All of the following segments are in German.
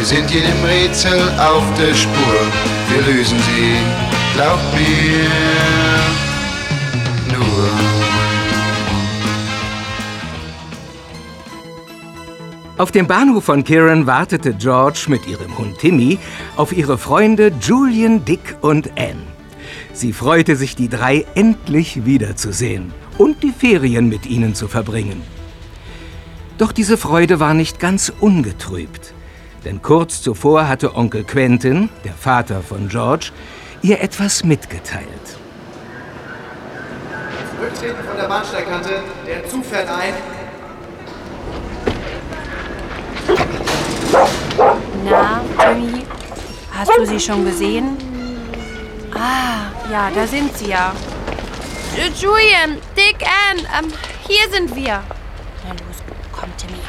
Wir sind jedem Rätsel auf der Spur, wir lösen sie, glaubt mir, nur. Auf dem Bahnhof von Kiran wartete George mit ihrem Hund Timmy auf ihre Freunde Julian, Dick und Anne. Sie freute sich, die drei endlich wiederzusehen und die Ferien mit ihnen zu verbringen. Doch diese Freude war nicht ganz ungetrübt, denn kurz zuvor hatte Onkel Quentin, der Vater von George, ihr etwas mitgeteilt. Rücktreten von der Bahnsteigkante. Der Zug fährt ein. Na, Timmy, hast du sie schon gesehen? Ah, ja, da sind sie ja. Julian, Dick, Ann, ähm, hier sind wir. Na los, komm, Timmy.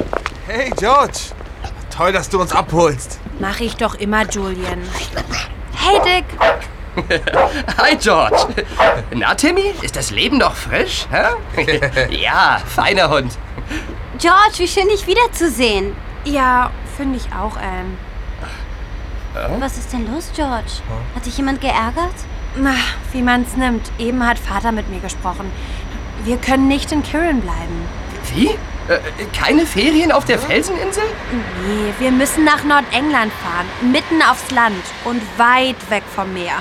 Hey, George. Toll, dass du uns abholst. Mach ich doch immer, Julian. Hey, Dick. Hi, George. Na, Timmy, ist das Leben noch frisch? Hä? ja, feiner Hund. George, wie schön, dich wiederzusehen. Ja, finde ich auch, Ann. Was ist denn los, George? Hat dich jemand geärgert? Na, wie man's nimmt. Eben hat Vater mit mir gesprochen. Wir können nicht in Kirin bleiben. Wie? Äh, keine Ferien auf der Felseninsel? Nee, wir müssen nach Nordengland fahren. Mitten aufs Land und weit weg vom Meer.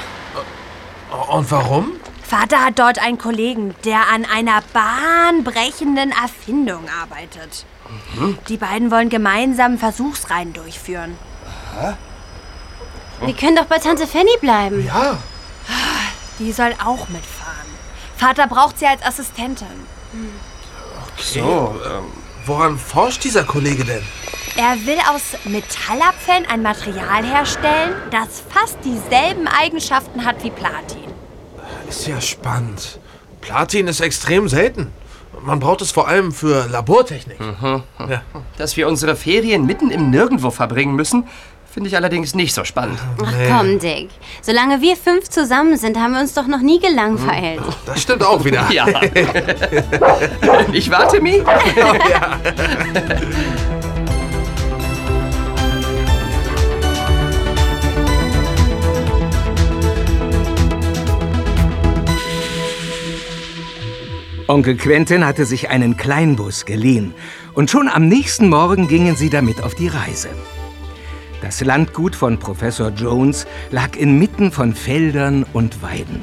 Und warum? Vater hat dort einen Kollegen, der an einer bahnbrechenden Erfindung arbeitet. Die beiden wollen gemeinsam Versuchsreihen durchführen. Wir können doch bei Tante Fanny bleiben. Ja. Die soll auch mitfahren. Vater braucht sie als Assistentin. So, ähm, Woran forscht dieser Kollege denn? Er will aus Metallabfällen ein Material herstellen, das fast dieselben Eigenschaften hat wie Platin. Ist ja spannend. Platin ist extrem selten. Man braucht es vor allem für Labortechnik. Ja. dass wir unsere Ferien mitten im Nirgendwo verbringen müssen, finde ich allerdings nicht so spannend. Ach komm, Dick. Solange wir fünf zusammen sind, haben wir uns doch noch nie gelangweilt. Das stimmt auch wieder. Ja. ich warte, Timmy. Onkel Quentin hatte sich einen Kleinbus geliehen und schon am nächsten Morgen gingen sie damit auf die Reise. Das Landgut von Professor Jones lag inmitten von Feldern und Weiden.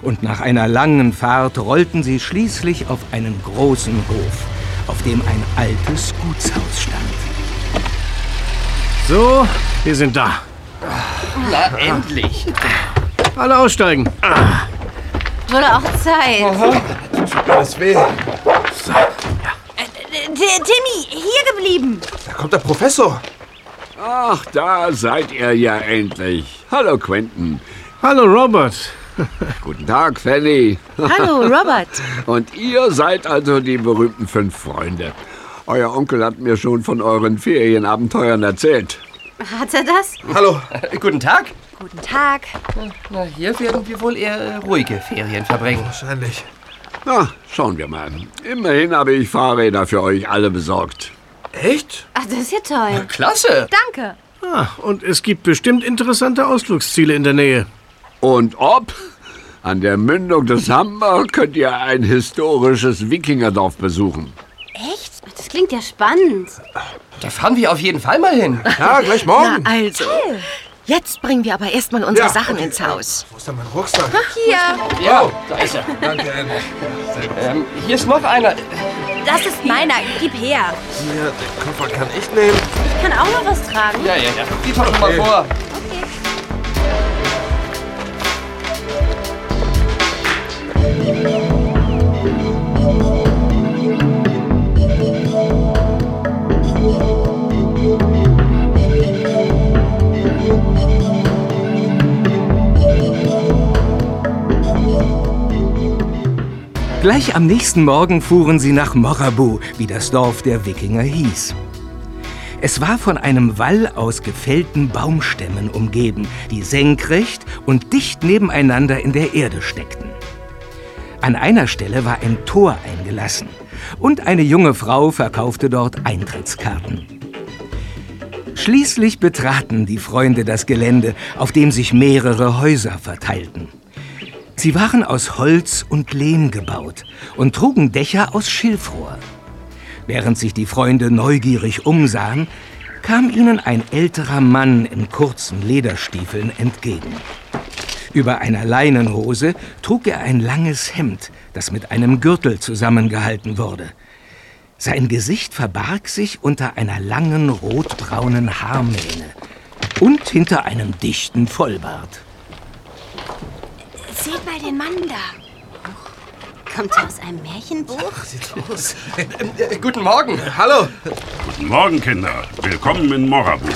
Und nach einer langen Fahrt rollten sie schließlich auf einen großen Hof, auf dem ein altes Gutshaus stand. So, wir sind da. Na, endlich. Alle aussteigen. Wurde auch Zeit. Alles weh. Äh, T- Timmy, hier geblieben. Da kommt der Professor. Ach, da seid ihr ja endlich. Hallo, Quentin. Hallo, Robert. Guten Tag, Fanny. Hallo, Robert. Und ihr seid also die berühmten fünf Freunde. Euer Onkel hat mir schon von euren Ferienabenteuern erzählt. Hat er das? Hallo. Äh, Guten Tag. Guten Tag. Na, hier werden wir wohl eher äh, ruhige Ferien verbringen. Wahrscheinlich. Na, schauen wir mal. Immerhin habe ich Fahrräder für euch alle besorgt. Echt? Ach, das ist ja toll. Klasse. Danke. Ah, und es gibt bestimmt interessante Ausflugsziele in der Nähe. Und ob? An der Mündung des Humber könnt ihr ein historisches Wikingerdorf besuchen. Echt? Das klingt ja spannend. Da fahren wir auf jeden Fall mal hin. Ja, gleich morgen. Also. Jetzt bringen wir aber erstmal unsere Ja, Sachen okay. ins Haus. Wo ist denn mein Rucksack? Hier, Ja, da ist er. Danke, Anne. Ähm, hier ist noch einer. Das ist meiner. Gib her. Hier, den Koffer kann ich nehmen. Ich kann auch noch was tragen. Ja, ja, ja. Lies doch schon mal vor. Gleich am nächsten Morgen fuhren sie nach Morabu, wie das Dorf der Wikinger hieß. Es war von einem Wall aus gefällten Baumstämmen umgeben, die senkrecht und dicht nebeneinander in der Erde steckten. An einer Stelle war ein Tor eingelassen und eine junge Frau verkaufte dort Eintrittskarten. Schließlich betraten die Freunde das Gelände, auf dem sich mehrere Häuser verteilten. Sie waren aus Holz und Lehm gebaut und trugen Dächer aus Schilfrohr. Während sich die Freunde neugierig umsahen, kam ihnen ein älterer Mann in kurzen Lederstiefeln entgegen. Über einer Leinenhose trug er ein langes Hemd, das mit einem Gürtel zusammengehalten wurde. Sein Gesicht verbarg sich unter einer langen rotbraunen Haarmähne und hinter einem dichten Vollbart. Seht mal den Mann da. Kommt er aus einem Märchenbuch? Äh, guten Morgen. Hallo. Guten Morgen, Kinder. Willkommen in Morabu.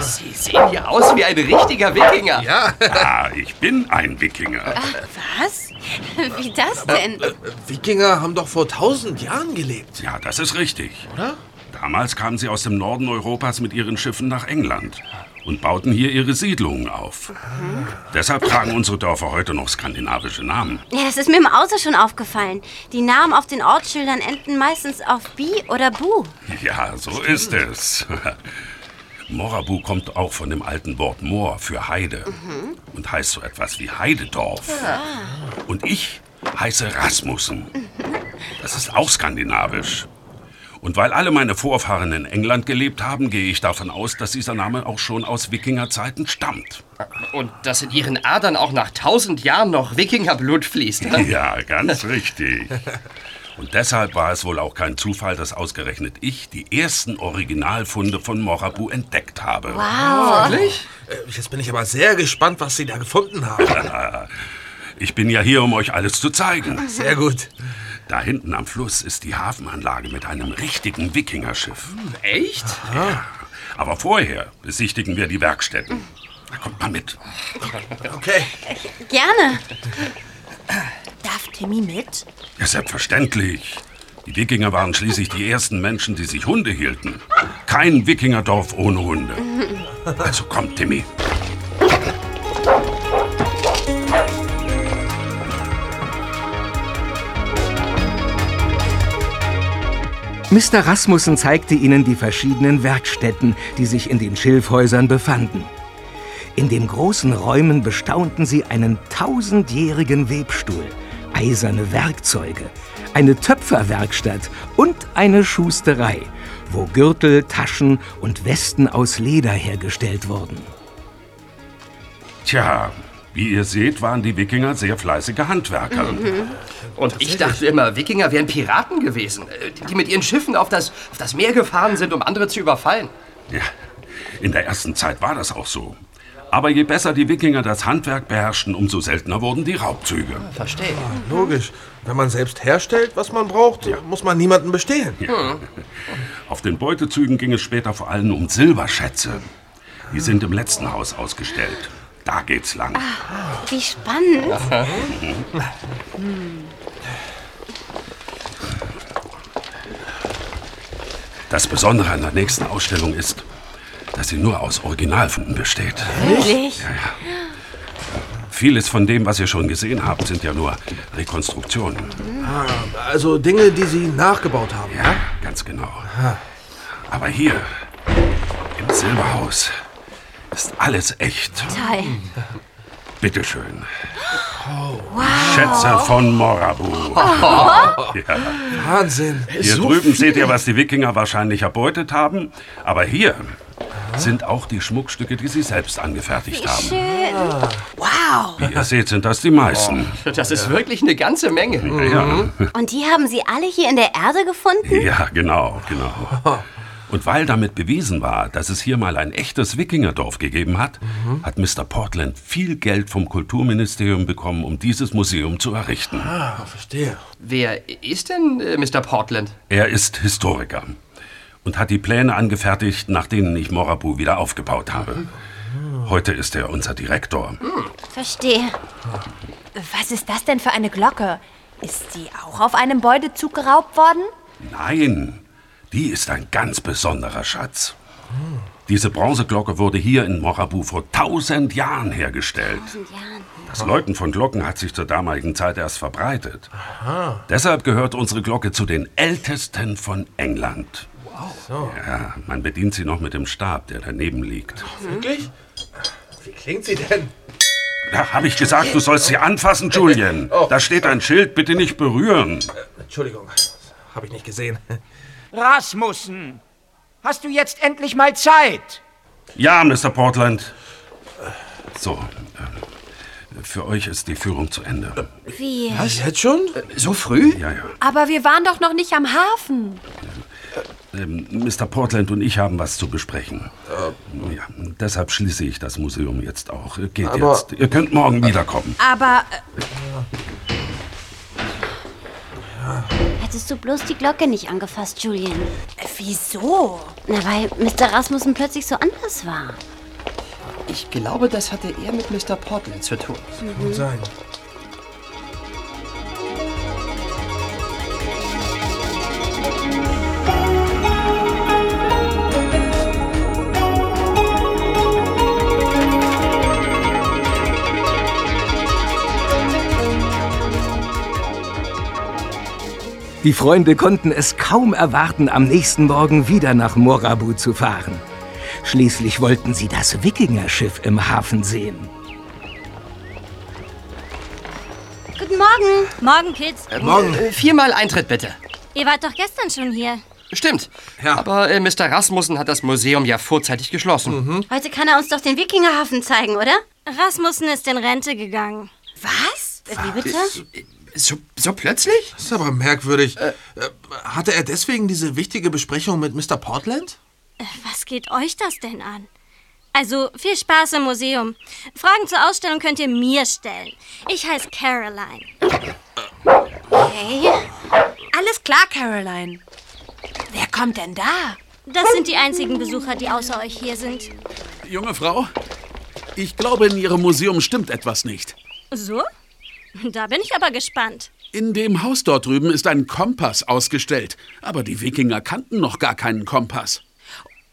Sie sehen hier aus wie ein richtiger Wikinger. Ja. Ja, ich bin ein Wikinger. Was? Wie das denn? Wikinger haben doch vor tausend Jahren gelebt. Ja, das ist richtig. Oder? Damals kamen sie aus dem Norden Europas mit ihren Schiffen nach England und bauten hier ihre Siedlungen auf. Deshalb tragen unsere Dörfer heute noch skandinavische Namen. Ja, das ist mir im Auto schon aufgefallen. Die Namen auf den Ortsschildern enden meistens auf Bi oder Bu. Ja, so ist es. Morabu kommt auch von dem alten Wort Moor für Heide und heißt so etwas wie Heidedorf. Und ich heiße Rasmussen. Das ist auch skandinavisch. Und weil alle meine Vorfahren in England gelebt haben, gehe ich davon aus, dass dieser Name auch schon aus Wikingerzeiten stammt. Und dass in Ihren Adern auch nach tausend Jahren noch Wikingerblut fließt. ne? Ja, ganz richtig. Und deshalb war es wohl auch kein Zufall, dass ausgerechnet ich die ersten Originalfunde von Morabu entdeckt habe. Wow. Wirklich? Äh, Jetzt bin ich aber sehr gespannt, was Sie da gefunden haben. Ich bin ja hier, um euch alles zu zeigen. Sehr gut. Da hinten am Fluss ist die Hafenanlage mit einem richtigen Wikingerschiff. Echt? Aber vorher besichtigen wir die Werkstätten. Na, kommt mal mit. Okay. Gerne. Darf Timmy mit? Ja, selbstverständlich. Die Wikinger waren schließlich die ersten Menschen, die sich Hunde hielten. Kein Wikingerdorf ohne Hunde. Also kommt, Timmy. Mr. Rasmussen zeigte ihnen die verschiedenen Werkstätten, die sich in den Schilfhäusern befanden. In den großen Räumen bestaunten sie einen tausendjährigen Webstuhl, eiserne Werkzeuge, eine Töpferwerkstatt und eine Schusterei, wo Gürtel, Taschen und Westen aus Leder hergestellt wurden. Tja, wie ihr seht, waren die Wikinger sehr fleißige Handwerker. Und ich dachte immer, Wikinger wären Piraten gewesen, äh, die mit ihren Schiffen auf das, auf das Meer gefahren sind, um andere zu überfallen. Ja, in der ersten Zeit war das auch so. Aber je besser die Wikinger das Handwerk beherrschten, umso seltener wurden die Raubzüge. Verstehe. Logisch. Wenn man selbst herstellt, was man braucht, muss man niemanden bestehlen. Auf den Beutezügen ging es später vor allem um Silberschätze. Die sind im letzten Haus ausgestellt. Da geht's lang. Wie spannend. Das Besondere an der nächsten Ausstellung ist, dass sie nur aus Originalfunden besteht. Wirklich? Vieles von dem, was ihr schon gesehen habt, sind ja nur Rekonstruktionen. Ah, Also Dinge, die Sie nachgebaut haben. Ja, ganz genau. Aber hier, im Silberhaus, ist alles echt. Toll. Bitteschön. Schätze von Morabu. Ja. Wahnsinn. Hier So drüben viel. seht ihr, was die Wikinger wahrscheinlich erbeutet haben. Aber hier, sind auch die Schmuckstücke, die Sie selbst angefertigt haben. Schön. Wow. Wie ihr seht, sind das die meisten. Das ist wirklich eine ganze Menge. Ja, Und die haben Sie alle hier in der Erde gefunden? ja, genau, genau. Und weil damit bewiesen war, dass es hier mal ein echtes Wikingerdorf gegeben hat, hat Mr. Portland viel Geld vom Kulturministerium bekommen, um dieses Museum zu errichten. Ah, verstehe. Wer ist denn äh, Mr. Portland? Er ist Historiker und hat die Pläne angefertigt, nach denen ich Morabu wieder aufgebaut habe. Heute ist er unser Direktor. Verstehe. Was ist das denn für eine Glocke? Ist sie auch auf einem Beutezug geraubt worden? Nein, die ist ein ganz besonderer Schatz. Diese Bronzeglocke wurde hier in Morabu vor tausend Jahren hergestellt. Das Läuten von Glocken hat sich zur damaligen Zeit erst verbreitet. Deshalb gehört unsere Glocke zu den ältesten von England. So. Ja, man bedient sie noch mit dem Stab, der daneben liegt. Wirklich? Wie klingt sie denn? Da habe ich gesagt, du sollst sie anfassen, Julian. Da steht ein Schild, bitte nicht berühren. Entschuldigung, habe ich nicht gesehen. Rasmussen, hast du jetzt endlich mal Zeit? Ja, Mr. Portland. So, äh, für euch ist die Führung zu Ende. Wie? Was, jetzt schon? So früh? Ja, ja. Aber wir waren doch noch nicht am Hafen. Ähm, Mr. Portland und ich haben was zu besprechen. Ja, deshalb schließe ich das Museum jetzt auch. Äh, Geht Aber- jetzt. Ihr könnt morgen wiederkommen. Aber Hättest du bloß die Glocke nicht angefasst, Julian? äh, wieso? Na, weil Mr. Rasmussen plötzlich so anders war. Ich glaube, das hatte eher mit Mr. Portland zu tun. Kann sein. Die Freunde konnten es kaum erwarten, am nächsten Morgen wieder nach Morabu zu fahren. Schließlich wollten sie das Wikingerschiff im Hafen sehen. Guten Morgen. Morgen, Kids. Morgen. Äh, viermal Eintritt bitte. Ihr wart doch gestern schon hier. Stimmt. Aber äh, Mr. Rasmussen hat das Museum ja vorzeitig geschlossen. Heute kann er uns doch den Wikingerhafen zeigen, oder? Rasmussen ist in Rente gegangen. Was? Wie bitte? So, so plötzlich? Das ist aber merkwürdig. Äh, hatte er deswegen diese wichtige Besprechung mit Mr. Portland? Was geht euch das denn an? Also, viel Spaß im Museum. Fragen zur Ausstellung könnt ihr mir stellen. Ich heiße Caroline. Hey. Alles klar, Caroline. Wer kommt denn da? Das sind die einzigen Besucher, die außer euch hier sind. Junge Frau, ich glaube, in Ihrem Museum stimmt etwas nicht. So? Da bin ich aber gespannt. In dem Haus dort drüben ist ein Kompass ausgestellt. Aber die Wikinger kannten noch gar keinen Kompass.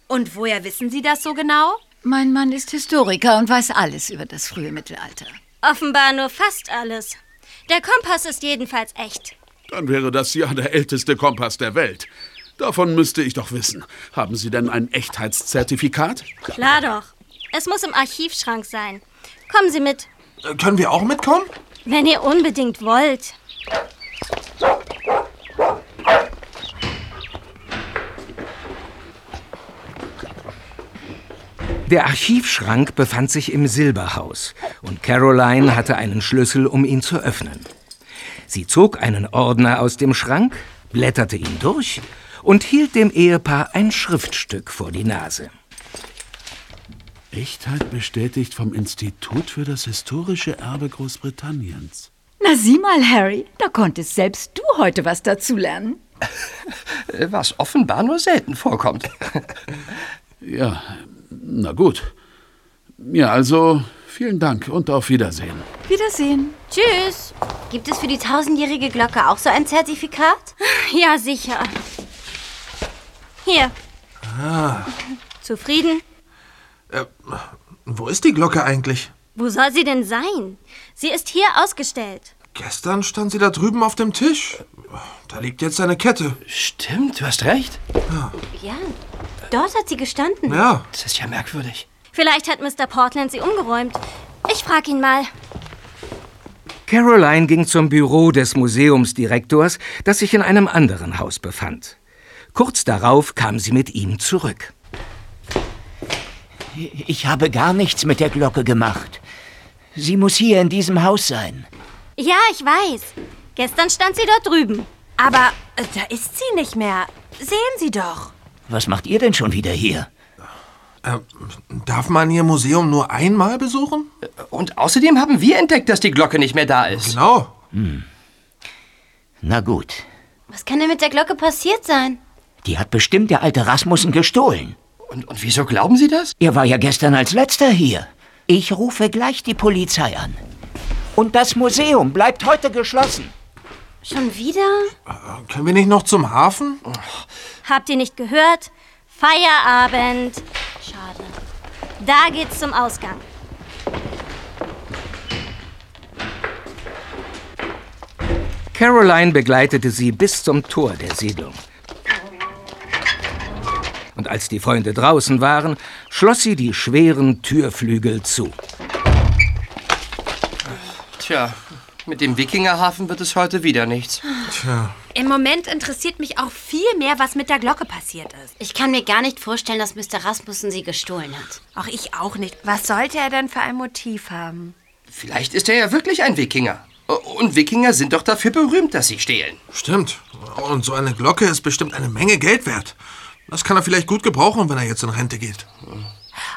Und woher wissen Sie das so genau? Mein Mann ist Historiker und weiß alles über das frühe Mittelalter. Offenbar nur fast alles. Der Kompass ist jedenfalls echt. Dann wäre das ja der älteste Kompass der Welt. Davon müsste ich doch wissen. Haben Sie denn ein Echtheitszertifikat? Klar doch. Es muss im Archivschrank sein. Kommen Sie mit, Äh, können wir auch mitkommen? Wenn ihr unbedingt wollt. Der Archivschrank befand sich im Silberhaus und Caroline hatte einen Schlüssel, um ihn zu öffnen. Sie zog einen Ordner aus dem Schrank, blätterte ihn durch und hielt dem Ehepaar ein Schriftstück vor die Nase. Echtheit bestätigt vom Institut für das historische Erbe Großbritanniens. Na sieh mal, Harry, da konntest selbst du heute was dazulernen. Äh, Was offenbar nur selten vorkommt. Ja, na gut. Ja, also vielen Dank und auf Wiedersehen. Wiedersehen. Tschüss. Gibt es für die tausendjährige Glocke auch so ein Zertifikat? Ja, sicher. Hier, Ah. zufrieden? Äh, wo ist die Glocke eigentlich? Wo soll sie denn sein? Sie ist hier ausgestellt. Gestern stand sie da drüben auf dem Tisch. Da liegt jetzt eine Kette. Stimmt, du hast recht. Ja, dort hat sie gestanden. Ja. Das ist ja merkwürdig. Vielleicht hat Mr. Portland sie umgeräumt. Ich frag ihn mal. Caroline ging zum Büro des Museumsdirektors, das sich in einem anderen Haus befand. Kurz darauf kam sie mit ihm zurück. Ich habe gar nichts mit der Glocke gemacht. Sie muss hier in diesem Haus sein. Ja, ich weiß. Gestern stand sie dort drüben. Aber äh, da ist sie nicht mehr. Sehen Sie doch. Was macht ihr denn schon wieder hier? Äh, darf man Ihr Museum nur einmal besuchen? Und außerdem haben wir entdeckt, dass die Glocke nicht mehr da ist. Genau. Hm. Na gut. Was kann denn mit der Glocke passiert sein? Die hat bestimmt der alte Rasmussen gestohlen. Und, und wieso glauben Sie das? Er war ja gestern als letzter hier. Ich rufe gleich die Polizei an. Und das Museum bleibt heute geschlossen. Schon wieder? Äh, können wir nicht noch zum Hafen? Habt ihr nicht gehört? Feierabend. Schade. Da geht's zum Ausgang. Caroline begleitete sie bis zum Tor der Siedlung. Und als die Freunde draußen waren, schloss sie die schweren Türflügel zu. Tja, mit dem Wikingerhafen wird es heute wieder nichts. Tja. Im Moment interessiert mich auch viel mehr, was mit der Glocke passiert ist. Ich kann mir gar nicht vorstellen, dass Mr. Rasmussen sie gestohlen hat. Auch ich auch nicht. Was sollte er denn für ein Motiv haben? Vielleicht ist er ja wirklich ein Wikinger. Und Wikinger sind doch dafür berühmt, dass sie stehlen. Stimmt. Und so eine Glocke ist bestimmt eine Menge Geld wert. Das kann er vielleicht gut gebrauchen, wenn er jetzt in Rente geht.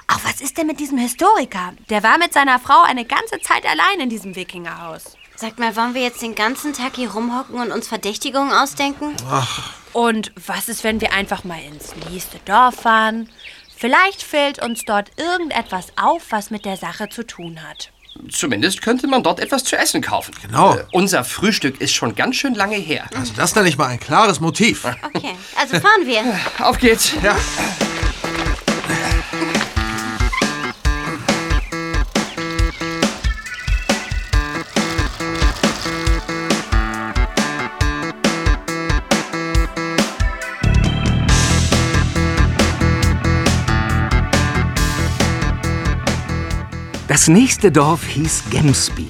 Ach, was ist denn mit diesem Historiker? Der war mit seiner Frau eine ganze Zeit allein in diesem Wikingerhaus. Sag mal, wollen wir jetzt den ganzen Tag hier rumhocken und uns Verdächtigungen ausdenken? Ach. Und was ist, wenn wir einfach mal ins nächste Dorf fahren? Vielleicht fällt uns dort irgendetwas auf, was mit der Sache zu tun hat. Zumindest könnte man dort etwas zu essen kaufen. Genau. Äh, unser Frühstück ist schon ganz schön lange her. Also das nenne ich mal ein klares Motiv. Okay, also fahren wir. Auf geht's. Ja. Das nächste Dorf hieß Gemsby.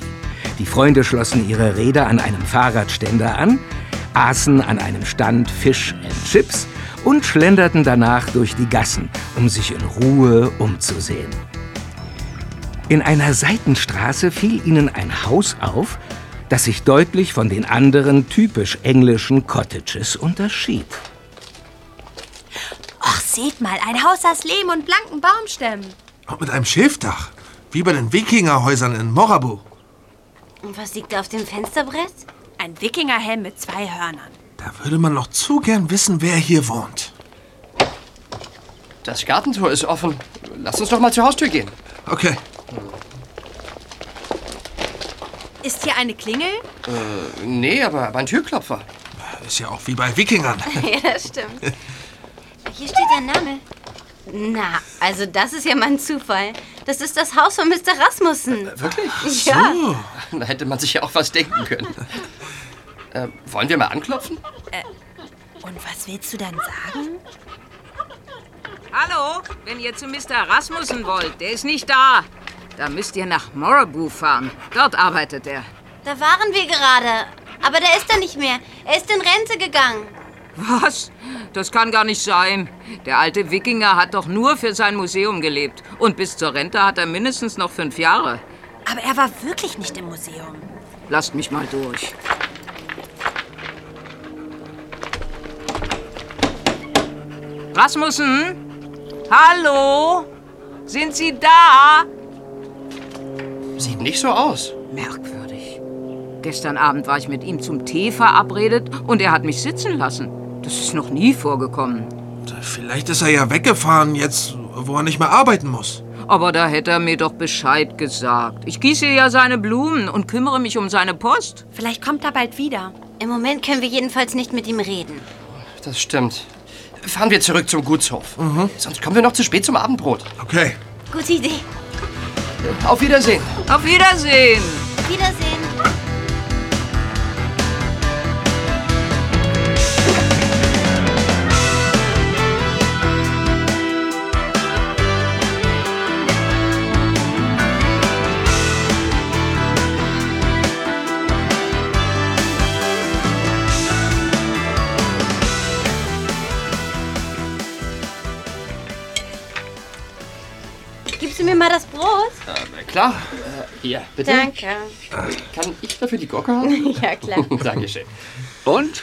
Die Freunde schlossen ihre Räder an einem Fahrradständer an, aßen an einem Stand Fish and Chips und schlenderten danach durch die Gassen, um sich in Ruhe umzusehen. In einer Seitenstraße fiel ihnen ein Haus auf, das sich deutlich von den anderen typisch englischen Cottages unterschied. Ach, seht mal, ein Haus aus Lehm und blanken Baumstämmen. Und mit einem Schilfdach. Wie bei den Wikingerhäusern in Morabu. Und was liegt da auf dem Fensterbrett? Ein Wikingerhelm mit zwei Hörnern. Da würde man noch zu gern wissen, wer hier wohnt. Das Gartentor ist offen. Lass uns doch mal zur Haustür gehen. Okay. Ist hier eine Klingel? Äh, nee, aber, aber ein Türklopfer. Ist ja auch wie bei Wikingern. ja, das stimmt. Hier steht der Name. Na, also das ist ja mal ein Zufall. Das ist das Haus von Mr. Rasmussen. Wirklich? Ja. Da hätte man sich ja auch was denken können. Äh, wollen wir mal anklopfen? Äh, und was willst du dann sagen? Hallo, wenn ihr zu Mr. Rasmussen wollt, der ist nicht da. Da müsst ihr nach Moraboo fahren. Dort arbeitet er. Da waren wir gerade. Aber der ist da nicht mehr. Er ist in Rente gegangen. Was? Das kann gar nicht sein. Der alte Wikinger hat doch nur für sein Museum gelebt. Und bis zur Rente hat er mindestens noch fünf Jahre. Aber er war wirklich nicht im Museum. Lasst mich mal durch. Rasmussen? Hallo? Sind Sie da? Sieht nicht so aus. Merkwürdig. Gestern Abend war ich mit ihm zum Tee verabredet und er hat mich sitzen lassen. Das ist noch nie vorgekommen. Vielleicht ist er ja weggefahren, jetzt, wo er nicht mehr arbeiten muss. Aber da hätte er mir doch Bescheid gesagt. Ich gieße ja seine Blumen und kümmere mich um seine Post. Vielleicht kommt er bald wieder. Im Moment können wir jedenfalls nicht mit ihm reden. Das stimmt. Fahren wir zurück zum Gutshof. Sonst kommen wir noch zu spät zum Abendbrot. Okay. Gute Idee. Auf Wiedersehen. Auf Wiedersehen. Wiedersehen. Klar. Äh, hier, bitte. Danke. Kann ich dafür die Glocke haben? Ja, klar. Dankeschön. Und?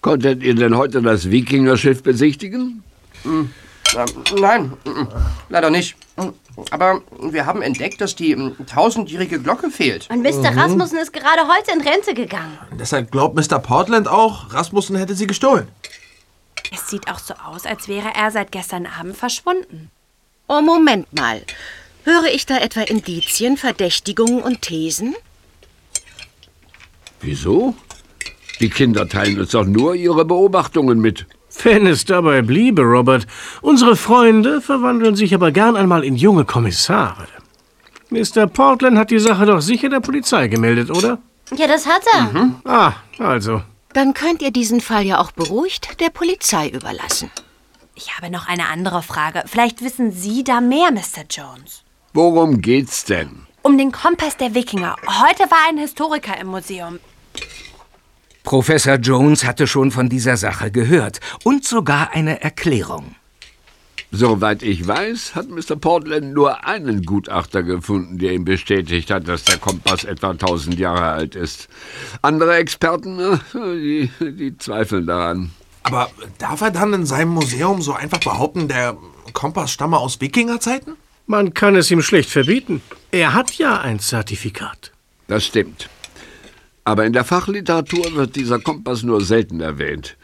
Konntet ihr denn heute das Wikingerschiff besichtigen? Hm, nein, mm, leider nicht. Hm, Aber wir haben entdeckt, dass die mm, tausendjährige Glocke fehlt. Und Mr. Mhm. Rasmussen ist gerade heute in Rente gegangen. Deshalb glaubt Mr. Portland auch, Rasmussen hätte sie gestohlen. Es sieht auch so aus, als wäre er seit gestern Abend verschwunden. Oh, Moment mal. Höre ich da etwa Indizien, Verdächtigungen und Thesen? Wieso? Die Kinder teilen uns doch nur ihre Beobachtungen mit. Wenn es dabei bliebe, Robert. Unsere Freunde verwandeln sich aber gern einmal in junge Kommissare. Mr. Portland hat die Sache doch sicher der Polizei gemeldet, oder? Ja, das hat er. Ah, also. Dann könnt ihr diesen Fall ja auch beruhigt der Polizei überlassen. Ich habe noch eine andere Frage. Vielleicht wissen Sie da mehr, Mr. Jones. Worum geht's denn? Um den Kompass der Wikinger. Heute war ein Historiker im Museum. Professor Jones hatte schon von dieser Sache gehört und sogar eine Erklärung. Soweit ich weiß, hat Mr. Portland nur einen Gutachter gefunden, der ihm bestätigt hat, dass der Kompass etwa 1000 Jahre alt ist. Andere Experten, die, die zweifeln daran. Aber darf er dann in seinem Museum so einfach behaupten, der Kompass stamme aus Wikingerzeiten? Man kann es ihm schlecht verbieten. Er hat ja ein Zertifikat. Das stimmt. Aber in der Fachliteratur wird dieser Kompass nur selten erwähnt.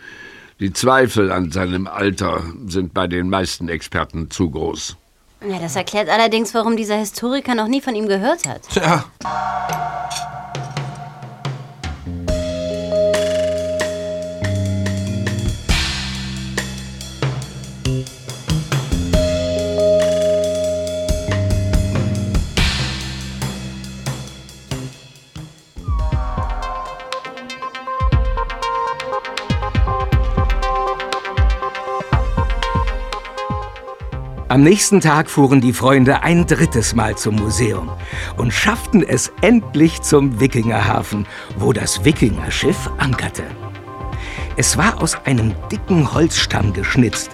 Die Zweifel an seinem Alter sind bei den meisten Experten zu groß. Ja, das erklärt allerdings, warum dieser Historiker noch nie von ihm gehört hat. Tja. Am nächsten Tag fuhren die Freunde ein drittes Mal zum Museum und schafften es endlich zum Wikingerhafen, wo das Wikingerschiff ankerte. Es war aus einem dicken Holzstamm geschnitzt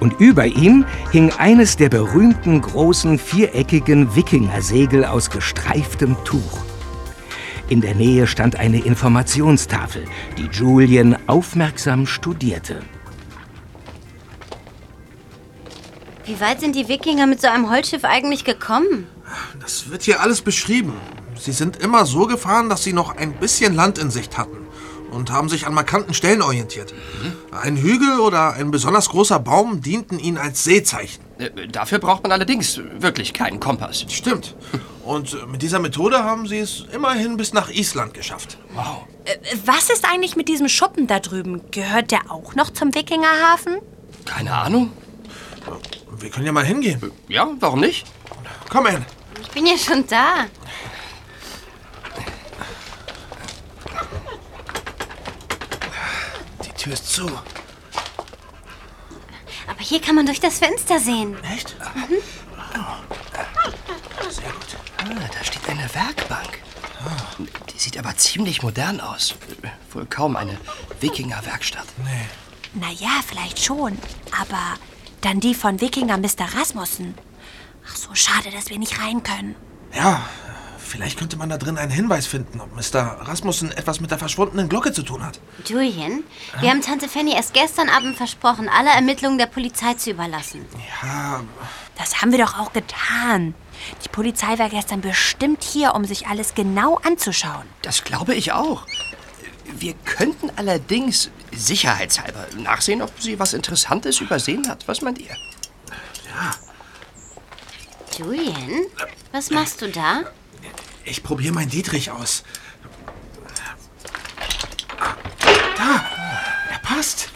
und über ihm hing eines der berühmten großen viereckigen Wikingersegel aus gestreiftem Tuch. In der Nähe stand eine Informationstafel, die Julian aufmerksam studierte. Wie weit sind die Wikinger mit so einem Holzschiff eigentlich gekommen? Das wird hier alles beschrieben. Sie sind immer so gefahren, dass sie noch ein bisschen Land in Sicht hatten und haben sich an markanten Stellen orientiert. Ein Hügel oder ein besonders großer Baum dienten ihnen als Seezeichen. Äh, Dafür braucht man allerdings wirklich keinen Kompass. Stimmt. Und äh, mit dieser Methode haben sie es immerhin bis nach Island geschafft. Wow. Äh, Was ist eigentlich mit diesem Schuppen da drüben? Gehört der auch noch zum Wikingerhafen? Keine Ahnung. Wir können ja mal hingehen. Ja, warum nicht? Komm, Anne. Ich bin ja schon da. Die Tür ist zu. Aber hier kann man durch das Fenster sehen. Echt? Mhm. Sehr gut. Ah, da steht eine Werkbank. Die sieht aber ziemlich modern aus. Wohl kaum eine Wikinger-Werkstatt. Nee. Naja, vielleicht schon. Aber dann die von Wikinger Mr. Rasmussen. Ach so, schade, dass wir nicht rein können. Ja, vielleicht könnte man da drin einen Hinweis finden, ob Mr. Rasmussen etwas mit der verschwundenen Glocke zu tun hat. Julian, wir haben Tante Fanny erst gestern Abend versprochen, alle Ermittlungen der Polizei zu überlassen. Ja, Das haben wir doch auch getan. Die Polizei war gestern bestimmt hier, um sich alles genau anzuschauen. Das glaube ich auch. Wir könnten allerdings sicherheitshalber nachsehen, ob sie was Interessantes übersehen hat. Was meint ihr? Julian, was machst du da? ich probiere meinen Dietrich aus. Da, er passt.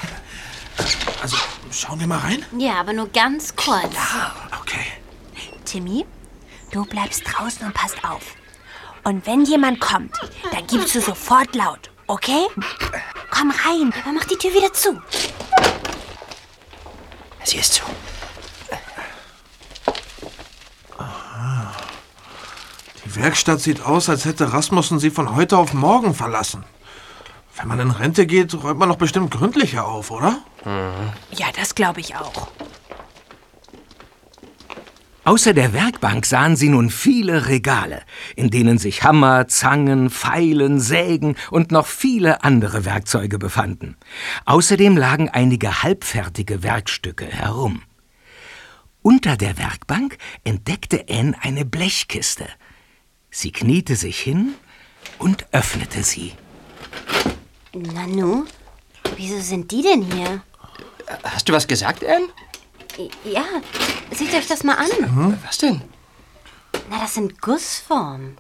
Also, schauen wir mal rein. Ja, aber nur ganz kurz. Okay. Timmy, du bleibst draußen und passt auf. Und wenn jemand kommt, dann gibst du sofort laut, okay? Komm rein, aber mach die Tür wieder zu. Sie ist zu. Die Werkstatt sieht aus, als hätte Rasmussen sie von heute auf morgen verlassen. Wenn man in Rente geht, räumt man doch bestimmt gründlicher auf, oder? Ja, das glaube ich auch. Außer der Werkbank sahen sie nun viele Regale, in denen sich Hammer, Zangen, Pfeilen, Sägen und noch viele andere Werkzeuge befanden. Außerdem lagen einige halbfertige Werkstücke herum. Unter der Werkbank entdeckte Anne eine Blechkiste. Sie kniete sich hin und öffnete sie. Nanu, wieso sind die denn hier? Hast du was gesagt, Anne? Ja, seht euch das mal an. Mhm. Was denn? Na, das sind Gussformen.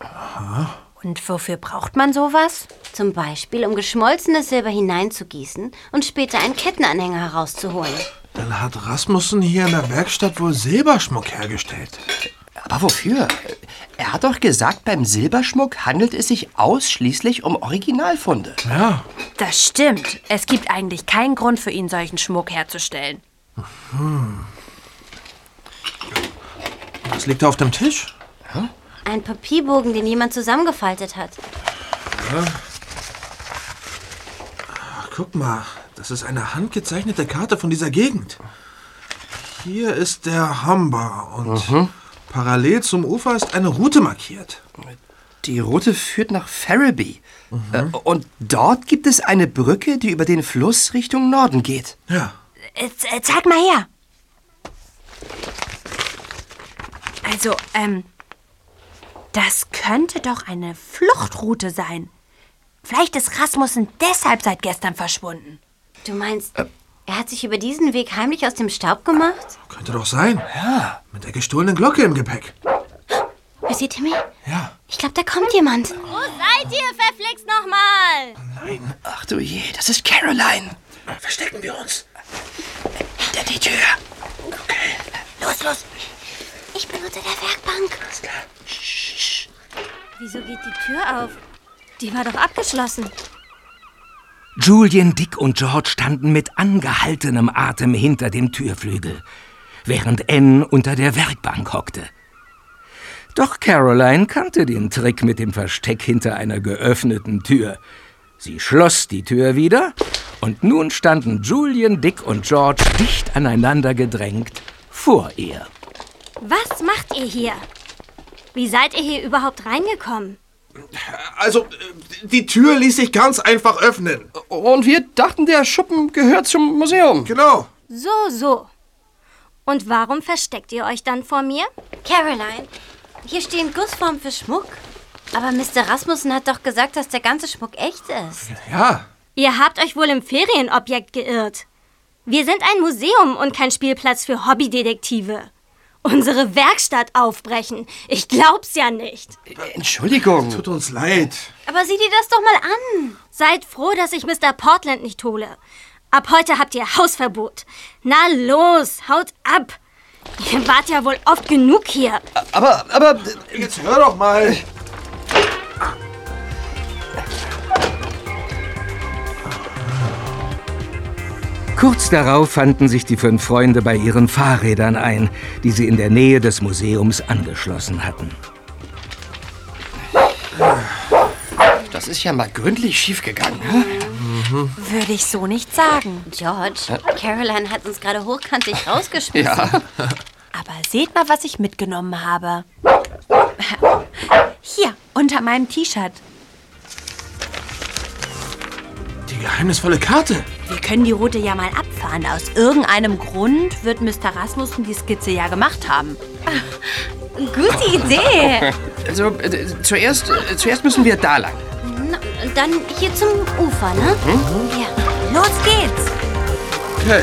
Und wofür braucht man sowas? Zum Beispiel, um geschmolzenes Silber hineinzugießen und später einen Kettenanhänger herauszuholen. Dann hat Rasmussen hier in der Werkstatt wohl Silberschmuck hergestellt. Aber wofür? Er hat doch gesagt, beim Silberschmuck handelt es sich ausschließlich um Originalfunde. Ja. Das stimmt. Es gibt eigentlich keinen Grund für ihn, solchen Schmuck herzustellen. Hm. Was liegt da auf dem Tisch? Ein Papierbogen, den jemand zusammengefaltet hat. Ja. Ach, guck mal, das ist eine handgezeichnete Karte von dieser Gegend. Hier ist der Humber und Mhm. parallel zum Ufer ist eine Route markiert. Die Route führt nach Ferriby. Äh, Und dort gibt es eine Brücke, die über den Fluss Richtung Norden geht. Ja. Äh, äh, zeig mal her. Also, ähm, das könnte doch eine Fluchtroute sein. Vielleicht ist Rasmussen deshalb seit gestern verschwunden. Du meinst, er hat sich über diesen Weg heimlich aus dem Staub gemacht? Könnte doch sein. Ja. Mit der gestohlenen Glocke im Gepäck. Hört ihr, Timmy? Ja. Ich glaube, da kommt jemand. Wo seid ihr? Verflixt nochmal! Ach du je, das ist Caroline. Verstecken wir uns. Hinter die Tür. Los, los. Ich bin unter der Werkbank. Wieso geht die Tür auf? Die war doch abgeschlossen. Julian, Dick und George standen mit angehaltenem Atem hinter dem Türflügel, während Anne unter der Werkbank hockte. Doch Caroline kannte den Trick mit dem Versteck hinter einer geöffneten Tür. Sie schloss die Tür wieder und nun standen Julian, Dick und George dicht aneinander gedrängt vor ihr. Was macht ihr hier? Wie seid ihr hier überhaupt reingekommen? Also, die Tür ließ sich ganz einfach öffnen. Und wir dachten, der Schuppen gehört zum Museum. Genau. So, so. Und warum versteckt ihr euch dann vor mir? Caroline, hier stehen Gussformen für Schmuck. Aber Mr. Rasmussen hat doch gesagt, dass der ganze Schmuck echt ist. Ja. Ihr habt euch wohl im Ferienobjekt geirrt. Wir sind ein Museum und kein Spielplatz für Hobbydetektive. Unsere Werkstatt aufbrechen. Ich glaub's ja nicht. Entschuldigung. Tut uns leid. Aber sieh dir das doch mal an. Seid froh, dass ich Mr. Portland nicht hole. Ab heute habt ihr Hausverbot. Na los, haut ab. Ihr wart ja wohl oft genug hier. Aber, aber... Jetzt hör doch mal. Kurz darauf fanden sich die fünf Freunde bei ihren Fahrrädern ein, die sie in der Nähe des Museums angeschlossen hatten. Das ist ja mal gründlich schiefgegangen. ne? Würde ich so nicht sagen. George, Caroline hat uns gerade hochkantig rausgeschmissen. Ja. Aber seht mal, was ich mitgenommen habe. Hier, unter meinem T-Shirt. Die geheimnisvolle Karte. Wir können die Route ja mal abfahren. Aus irgendeinem Grund wird Mr. Rasmussen die Skizze ja gemacht haben. Gute Idee. Also, äh, zuerst, äh, zuerst müssen wir da lang. Na, dann hier zum Ufer, ne? Hm? Ja. Los geht's. Okay.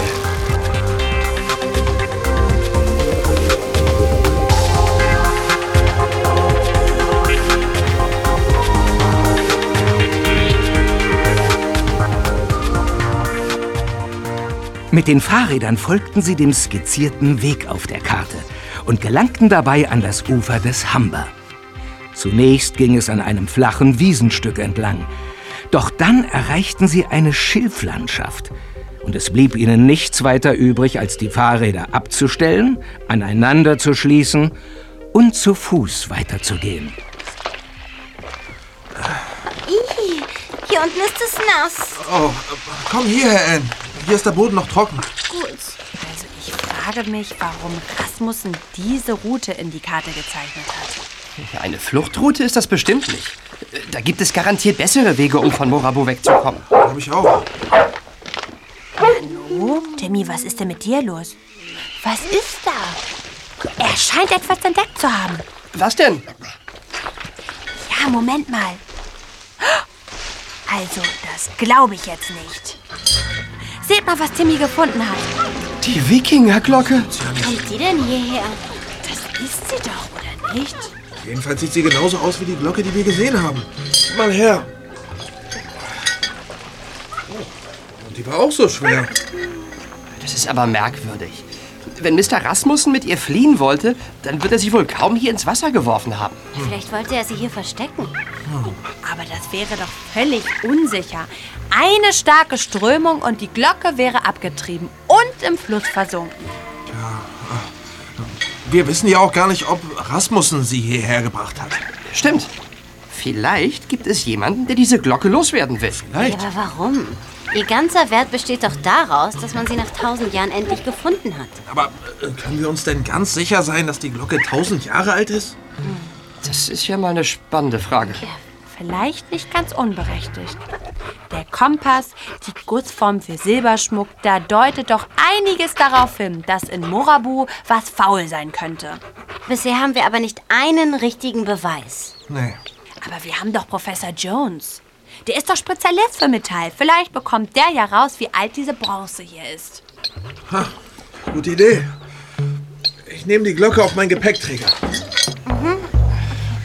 Mit den Fahrrädern folgten sie dem skizzierten Weg auf der Karte und gelangten dabei an das Ufer des Humber. Zunächst ging es an einem flachen Wiesenstück entlang. Doch dann erreichten sie eine Schilflandschaft. Und es blieb ihnen nichts weiter übrig, als die Fahrräder abzustellen, aneinander zu schließen und zu Fuß weiterzugehen. Ih, hier unten ist es nass. Oh, komm hierher, Anne. Hier ist der Boden noch trocken. Gut. Also ich frage mich, warum Rasmussen diese Route in die Karte gezeichnet hat. Eine Fluchtroute ist das bestimmt nicht. Da gibt es garantiert bessere Wege, um von Morabo wegzukommen. Hab ich auch. Hallo? Timmy, was ist denn mit dir los? Was ist da? Er scheint etwas entdeckt zu haben. Was denn? Ja, Moment mal. Also, das glaube ich jetzt nicht. Seht mal, was Timmy gefunden hat. Die Wikingerglocke? Kommt die denn hierher? Das ist sie doch, oder nicht? Jedenfalls sieht sie genauso aus wie die Glocke, die wir gesehen haben. Mal her. Oh, Und die war auch so schwer. Das ist aber merkwürdig. Wenn Mr. Rasmussen mit ihr fliehen wollte, dann wird er sie wohl kaum hier ins Wasser geworfen haben. Vielleicht wollte er sie hier verstecken. Aber das wäre doch völlig unsicher. Eine starke Strömung und die Glocke wäre abgetrieben und im Fluss versunken. Wir wissen ja auch gar nicht, ob Rasmussen sie hierher gebracht hat. Stimmt. Vielleicht gibt es jemanden, der diese Glocke loswerden will. Ja, aber warum? Ihr ganzer Wert besteht doch daraus, dass man sie nach tausend Jahren endlich gefunden hat. Aber äh, können wir uns denn ganz sicher sein, dass die Glocke tausend Jahre alt ist? Das ist ja mal eine spannende Frage. Vielleicht nicht ganz unberechtigt. Der Kompass, die Gussform für Silberschmuck, da deutet doch einiges darauf hin, dass in Morabu was faul sein könnte. Bisher haben wir aber nicht einen richtigen Beweis. Nee. Aber wir haben doch Professor Jones. Der ist doch Spezialist für Metall. Vielleicht bekommt der ja raus, wie alt diese Bronze hier ist. Ha, gute Idee. Ich nehme die Glocke auf meinen Gepäckträger.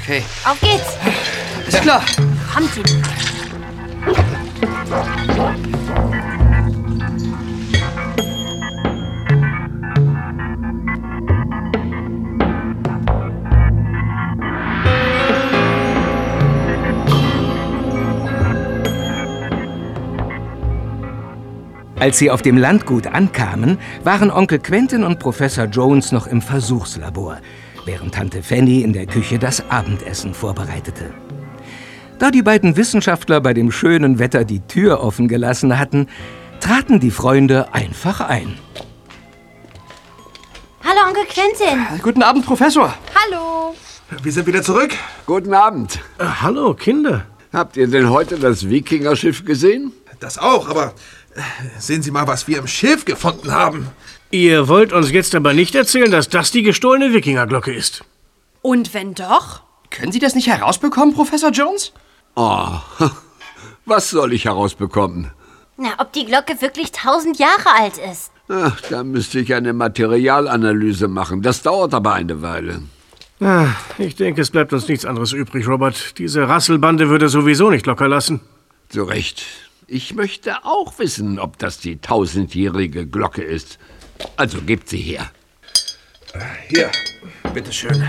Okay. Auf geht's. Ist klar. Kommt sie. Als sie auf dem Landgut ankamen, waren Onkel Quentin und Professor Jones noch im Versuchslabor, während Tante Fanny in der Küche das Abendessen vorbereitete. Da die beiden Wissenschaftler bei dem schönen Wetter die Tür offen gelassen hatten, traten die Freunde einfach ein. Hallo, Onkel Quentin. Guten Abend, Professor. Hallo. Wir sind wieder zurück. Guten Abend. Äh, hallo, Kinder. Habt ihr denn heute das Wikingerschiff gesehen? Das auch, aber äh, sehen Sie mal, was wir im Schiff gefunden haben. Ihr wollt uns jetzt aber nicht erzählen, dass das die gestohlene Wikingerglocke ist. Und wenn doch? Können Sie das nicht herausbekommen, Professor Jones? Oh, was soll ich herausbekommen? Na, ob die Glocke wirklich tausend Jahre alt ist. Ach, da müsste ich eine Materialanalyse machen. Das dauert aber eine Weile. Ah, ich denke, es bleibt uns nichts anderes übrig, Robert. Diese Rasselbande würde sowieso nicht locker lassen. Zu Recht. Ich möchte auch wissen, ob das die tausendjährige Glocke ist. Also gebt sie her. Hier, bitteschön.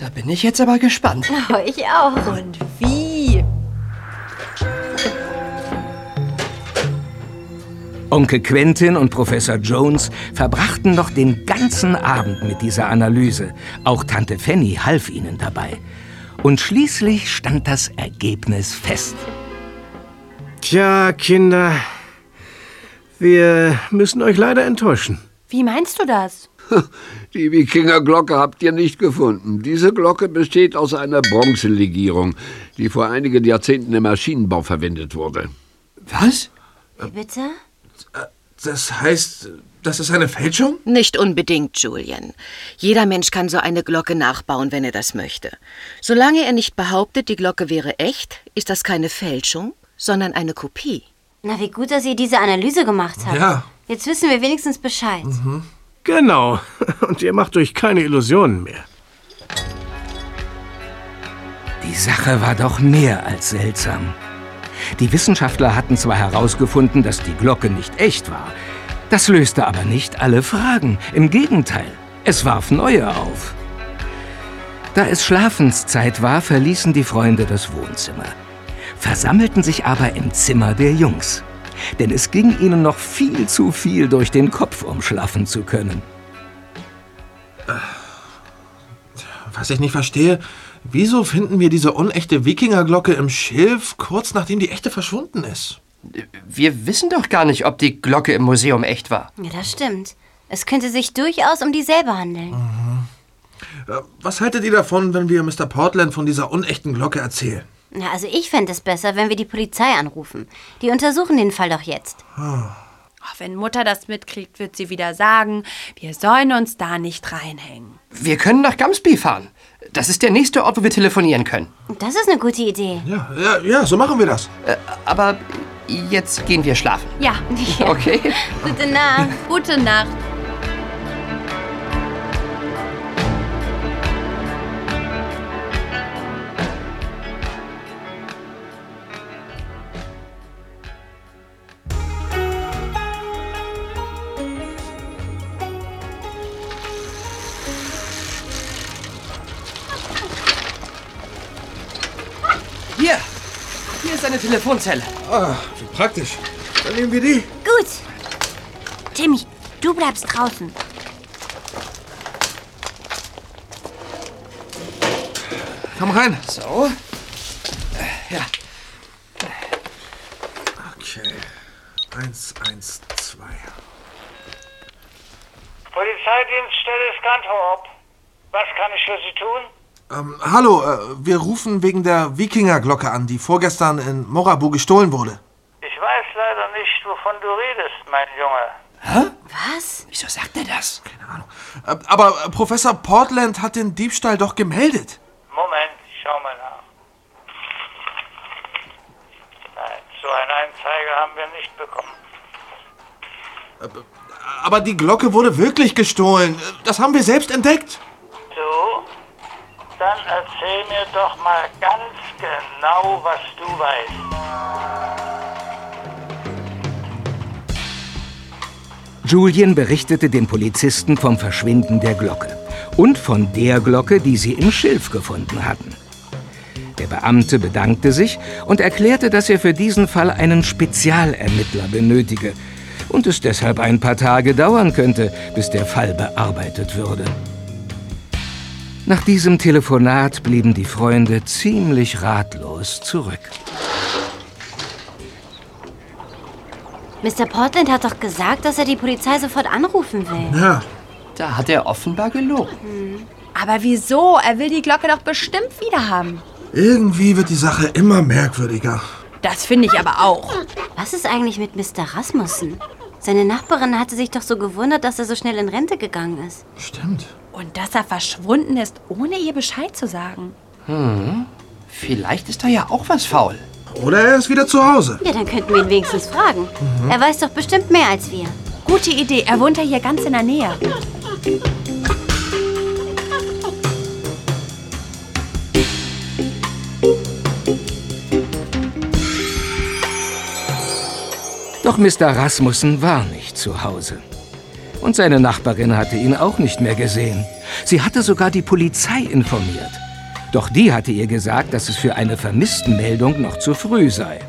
Da bin ich jetzt aber gespannt. Oh, ich auch. Und wie? Onkel Quentin und Professor Jones verbrachten noch den ganzen Abend mit dieser Analyse. Auch Tante Fanny half ihnen dabei. Und schließlich stand das Ergebnis fest. Tja, Kinder, wir müssen euch leider enttäuschen. Wie meinst du das? Die Wikingerglocke habt ihr nicht gefunden. Diese Glocke besteht aus einer Bronzelegierung, die vor einigen Jahrzehnten im Maschinenbau verwendet wurde. Was? Wie bitte? Das heißt, das ist eine Fälschung? Nicht unbedingt, Julian. Jeder Mensch kann so eine Glocke nachbauen, wenn er das möchte. Solange er nicht behauptet, die Glocke wäre echt, ist das keine Fälschung, sondern eine Kopie. Na, wie gut, dass ihr diese Analyse gemacht habt. Ja. Jetzt wissen wir wenigstens Bescheid. Genau. Und ihr macht euch keine Illusionen mehr. Die Sache war doch mehr als seltsam. Die Wissenschaftler hatten zwar herausgefunden, dass die Glocke nicht echt war. Das löste aber nicht alle Fragen. Im Gegenteil, es warf neue auf. Da es Schlafenszeit war, verließen die Freunde das Wohnzimmer, versammelten sich aber im Zimmer der Jungs. Denn es ging ihnen noch viel zu viel durch den Kopf, um schlafen zu können. Was ich nicht verstehe, wieso finden wir diese unechte Wikingerglocke im Schilf, kurz nachdem die echte verschwunden ist? Wir wissen doch gar nicht, ob die Glocke im Museum echt war. Ja, das stimmt. Es könnte sich durchaus um dieselbe handeln. Äh, Was haltet ihr davon, wenn wir Mr. Portland von dieser unechten Glocke erzählen? Na, also ich fände es besser, wenn wir die Polizei anrufen. Die untersuchen den Fall doch jetzt. Ach, wenn Mutter das mitkriegt, wird sie wieder sagen, wir sollen uns da nicht reinhängen. Wir können nach Gamsby fahren. Das ist der nächste Ort, wo wir telefonieren können. Das ist eine gute Idee. Ja, ja, ja so machen wir das. Äh, aber jetzt gehen wir schlafen. Ja. Okay. Gute Nacht. Gute Nacht. Eine Telefonzelle. Ah, wie praktisch. Dann nehmen wir die. Gut. Timmy, du bleibst draußen. Komm rein. So. Ja. Okay. Eins, eins, zwei. Polizeidienststelle Skantorp. Was kann ich für Sie tun? Ähm, hallo, äh, wir rufen wegen der Wikingerglocke an, die vorgestern in Morabu gestohlen wurde. Ich weiß leider nicht, wovon du redest, mein Junge. Hä? Was? Wieso sagt er das? Äh, aber äh, Professor Portland hat den Diebstahl doch gemeldet. Moment, ich schau mal nach. Nein, so eine Anzeige haben wir nicht bekommen. Aber die Glocke wurde wirklich gestohlen. Äh, Das haben wir selbst entdeckt. Erzähl mir doch mal ganz genau, was du weißt. Julian berichtete den Polizisten vom Verschwinden der Glocke und von der Glocke, die sie im Schilf gefunden hatten. Der Beamte bedankte sich und erklärte, dass er für diesen Fall einen Spezialermittler benötige und es deshalb ein paar Tage dauern könnte, bis der Fall bearbeitet würde. Nach diesem Telefonat blieben die Freunde ziemlich ratlos zurück. Mr. Portland hat doch gesagt, dass er die Polizei sofort anrufen will. Ja. Da hat er offenbar gelogen. Aber wieso? Er will die Glocke doch bestimmt wieder haben. Irgendwie wird die Sache immer merkwürdiger. Das finde ich aber auch. Was ist eigentlich mit Mr. Rasmussen? Seine Nachbarin hatte sich doch so gewundert, dass er so schnell in Rente gegangen ist. Stimmt. Und dass er verschwunden ist, ohne ihr Bescheid zu sagen. Hm. Vielleicht ist da ja auch was faul. Oder er ist wieder zu Hause. Ja, dann könnten wir ihn wenigstens fragen. Er weiß doch bestimmt mehr als wir. Gute Idee. Er wohnt ja hier ganz in der Nähe. Doch Mr. Rasmussen war nicht zu Hause. Und seine Nachbarin hatte ihn auch nicht mehr gesehen. Sie hatte sogar die Polizei informiert. Doch die hatte ihr gesagt, dass es für eine Vermisstenmeldung noch zu früh sei.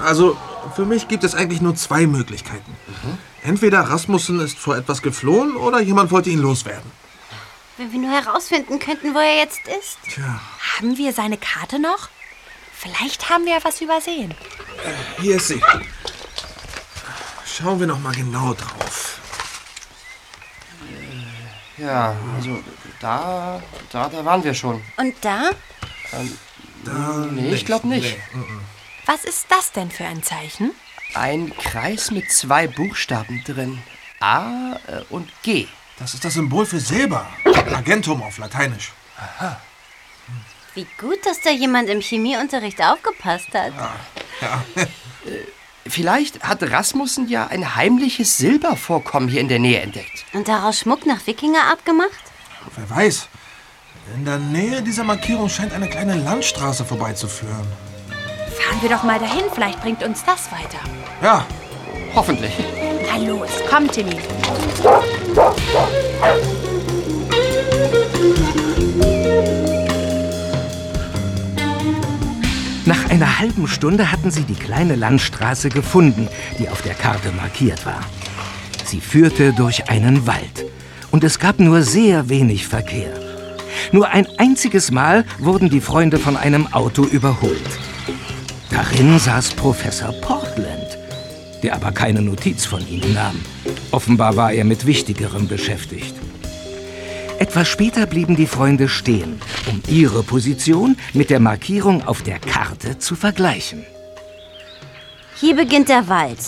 Also, für mich gibt es eigentlich nur zwei Möglichkeiten. Entweder Rasmussen ist vor etwas geflohen oder jemand wollte ihn loswerden. Wenn wir nur herausfinden könnten, wo er jetzt ist. Tja, Haben wir seine Karte noch? Vielleicht haben wir ja was übersehen. hier ist sie. Schauen wir noch mal genau drauf. Ja, also da, da, da waren wir schon. Und da? Ähm, Da nee, ich glaube nicht. Was ist das denn für ein Zeichen? Ein Kreis mit zwei Buchstaben drin. A äh, und G. Das ist das Symbol für Silber. Agentum auf Lateinisch. Aha. Wie gut, dass da jemand im Chemieunterricht aufgepasst hat. Ja. Vielleicht hat Rasmussen ja ein heimliches Silbervorkommen hier in der Nähe entdeckt. Und daraus Schmuck nach Wikinger abgemacht? Wer weiß. In der Nähe dieser Markierung scheint eine kleine Landstraße vorbeizuführen. Fahren wir doch mal dahin. Vielleicht bringt uns das weiter. Ja. Hoffentlich. Na los, komm, Timmy. Einer halben Stunde hatten sie die kleine Landstraße gefunden, die auf der Karte markiert war. Sie führte durch einen Wald und es gab nur sehr wenig Verkehr. Nur ein einziges Mal wurden die Freunde von einem Auto überholt. Darin saß Professor Portland. der aber keine Notiz von ihnen nahm. Offenbar war er mit Wichtigerem beschäftigt. Etwas später blieben die Freunde stehen, um ihre Position mit der Markierung auf der Karte zu vergleichen. Hier beginnt der Wald.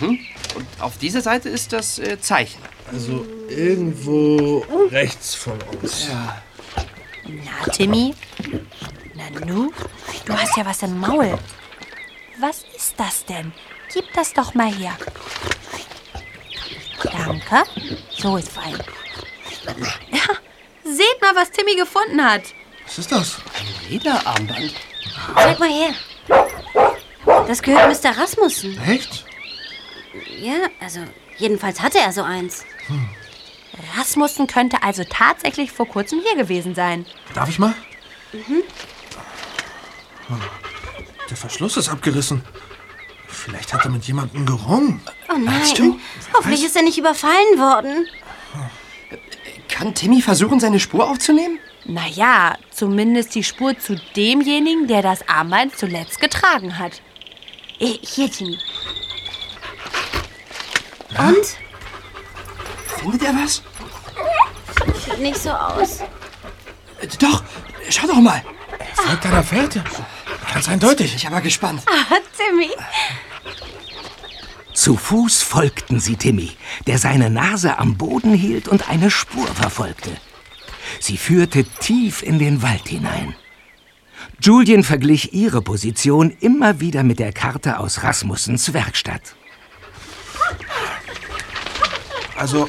Mhm. Und auf dieser Seite ist das äh, Zeichen. Also irgendwo rechts von uns. Ja. Na, Timmy? Na nu, du hast ja was im Maul. Was ist das denn? Gib das doch mal her. Danke. So ist fein. Ja, seht mal, was Timmy gefunden hat. Was ist das? Ein Lederarmband. Zeig mal her. Das gehört Mr. Rasmussen. Echt? Ja, also jedenfalls hatte er so eins. Rasmussen könnte also tatsächlich vor kurzem hier gewesen sein. Darf ich mal? Mhm. Der Verschluss ist abgerissen. Vielleicht hat er mit jemandem gerungen. Oh nein. Hoffentlich ist er nicht überfallen worden. Kann Timmy versuchen, seine Spur aufzunehmen? Naja, zumindest die Spur zu demjenigen, der das Armband zuletzt getragen hat. Eh, Hier, Timmy. Und? Findet er was? Sieht nicht so aus. Äh, Doch, schau doch mal. Folgt einer Fährte. Ganz eindeutig. Ich bin aber gespannt. Ah, Timmy. Zu Fuß folgten sie Timmy, der seine Nase am Boden hielt und eine Spur verfolgte. Sie führte tief in den Wald hinein. Julien verglich ihre Position immer wieder mit der Karte aus Rasmussens Werkstatt. Also,